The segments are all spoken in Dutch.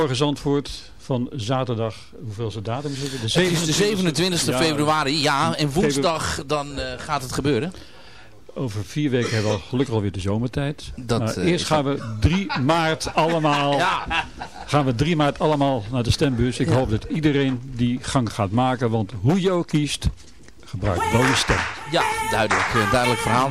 Morgen Zandvoort van zaterdag, hoeveel is datum is het? De, het is de 27e februari, ja. En woensdag dan uh, gaat het gebeuren. Over vier weken hebben we gelukkig alweer de zomertijd. Dat, maar uh, eerst gaan we 3 maart allemaal, ja. gaan we 3 maart allemaal naar de stembus. Ik ja. hoop dat iedereen die gang gaat maken, want hoe je ook kiest, gebruik wel je stem. Ja, duidelijk, uh, duidelijk verhaal.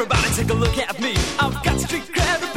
everybody, take a look at me. I've got street credibility.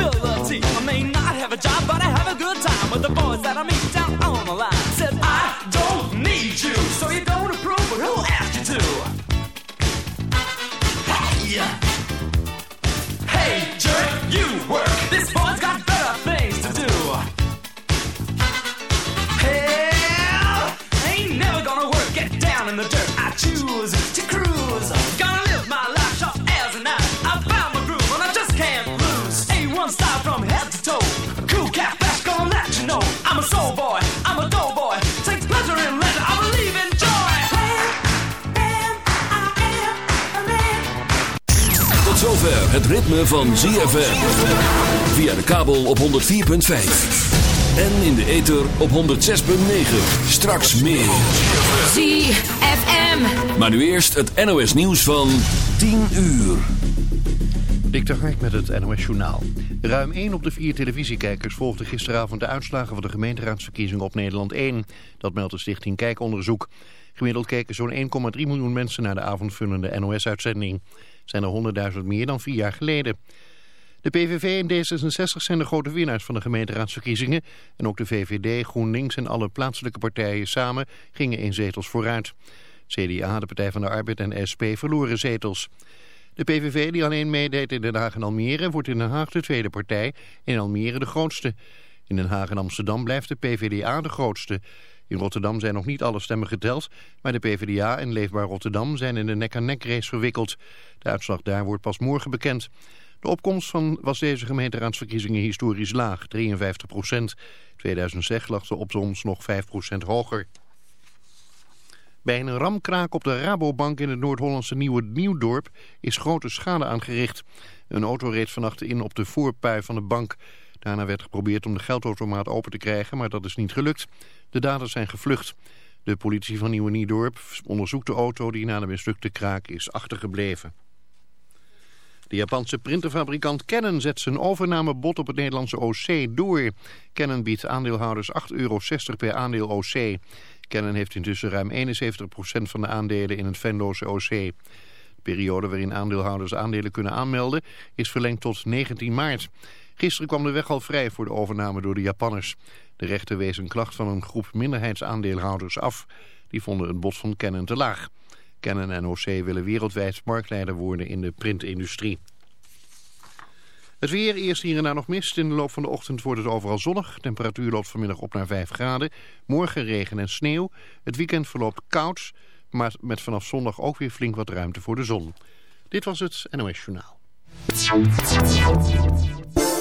Zover het ritme van ZFM. Via de kabel op 104.5. En in de ether op 106.9. Straks meer. ZFM. Maar nu eerst het NOS nieuws van 10 uur. Dik de Hark met het NOS Journaal. Ruim 1 op de 4 televisiekijkers volgde gisteravond de uitslagen van de gemeenteraadsverkiezingen op Nederland 1. Dat meldt de stichting Kijkonderzoek. Gemiddeld keken zo'n 1,3 miljoen mensen naar de avondvullende NOS-uitzending. Zijn er 100.000 meer dan vier jaar geleden. De PVV en D66 zijn de grote winnaars van de gemeenteraadsverkiezingen. En ook de VVD, GroenLinks en alle plaatselijke partijen samen gingen in zetels vooruit. CDA, de Partij van de Arbeid en SP verloren zetels. De PVV, die alleen meedeed in Den Haag en Almere, wordt in Den Haag de tweede partij. En in Almere de grootste. In Den Haag en Amsterdam blijft de PVDA de grootste. In Rotterdam zijn nog niet alle stemmen geteld, maar de PvdA en Leefbaar Rotterdam zijn in de nek-aan-nek race verwikkeld. De uitslag daar wordt pas morgen bekend. De opkomst van was deze gemeenteraadsverkiezingen historisch laag, 53 procent. 2006 lag de opkomst nog 5 procent hoger. Bij een ramkraak op de Rabobank in het Noord-Hollandse Nieuwe Nieuwdorp is grote schade aangericht. Een auto reed vannacht in op de voorpui van de bank. Daarna werd geprobeerd om de geldautomaat open te krijgen, maar dat is niet gelukt. De daders zijn gevlucht. De politie van Nieuwe Niedorp onderzoekt de auto die na de mislukte kraak is achtergebleven. De Japanse printerfabrikant Canon zet zijn overnamebod op het Nederlandse OC door. Canon biedt aandeelhouders 8,60 euro per aandeel OC. Canon heeft intussen ruim 71% van de aandelen in het Venloze OC. De periode waarin aandeelhouders aandelen kunnen aanmelden is verlengd tot 19 maart. Gisteren kwam de weg al vrij voor de overname door de Japanners. De rechter wees een klacht van een groep minderheidsaandeelhouders af. Die vonden het bod van Canon te laag. Canon en OC willen wereldwijd marktleider worden in de printindustrie. Het weer, eerst hier en daar nog mist. In de loop van de ochtend wordt het overal zonnig. Temperatuur loopt vanmiddag op naar 5 graden. Morgen regen en sneeuw. Het weekend verloopt koud, maar met vanaf zondag ook weer flink wat ruimte voor de zon. Dit was het NOS Journaal.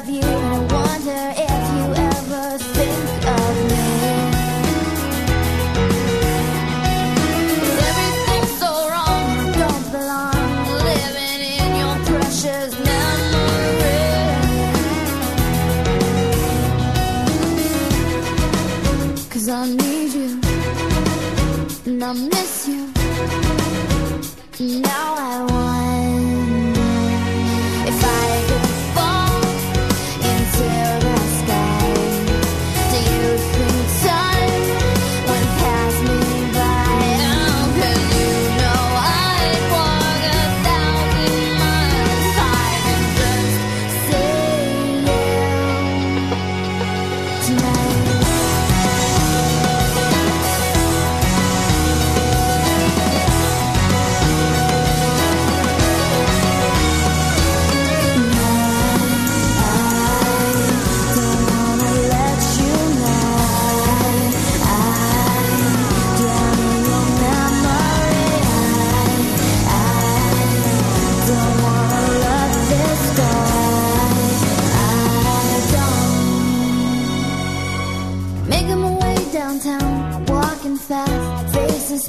love you. this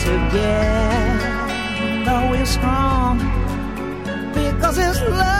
together though we're strong because it's love.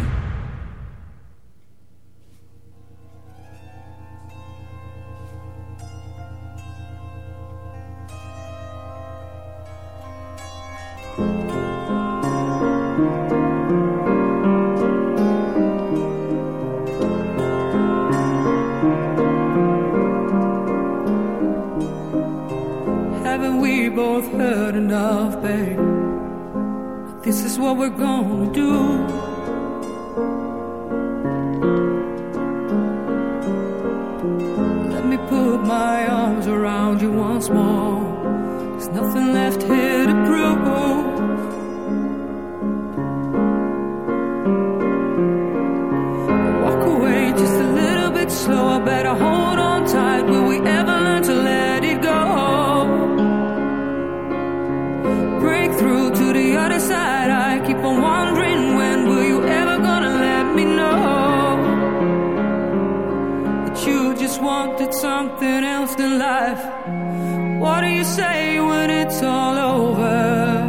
What do you say when it's all over?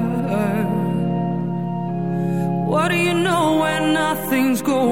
What do you know when nothing's going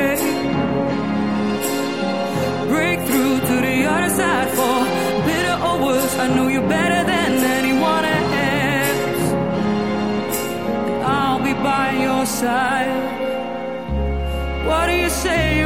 decide for. better or worse, I know you better than anyone else. I'll be by your side. What do you say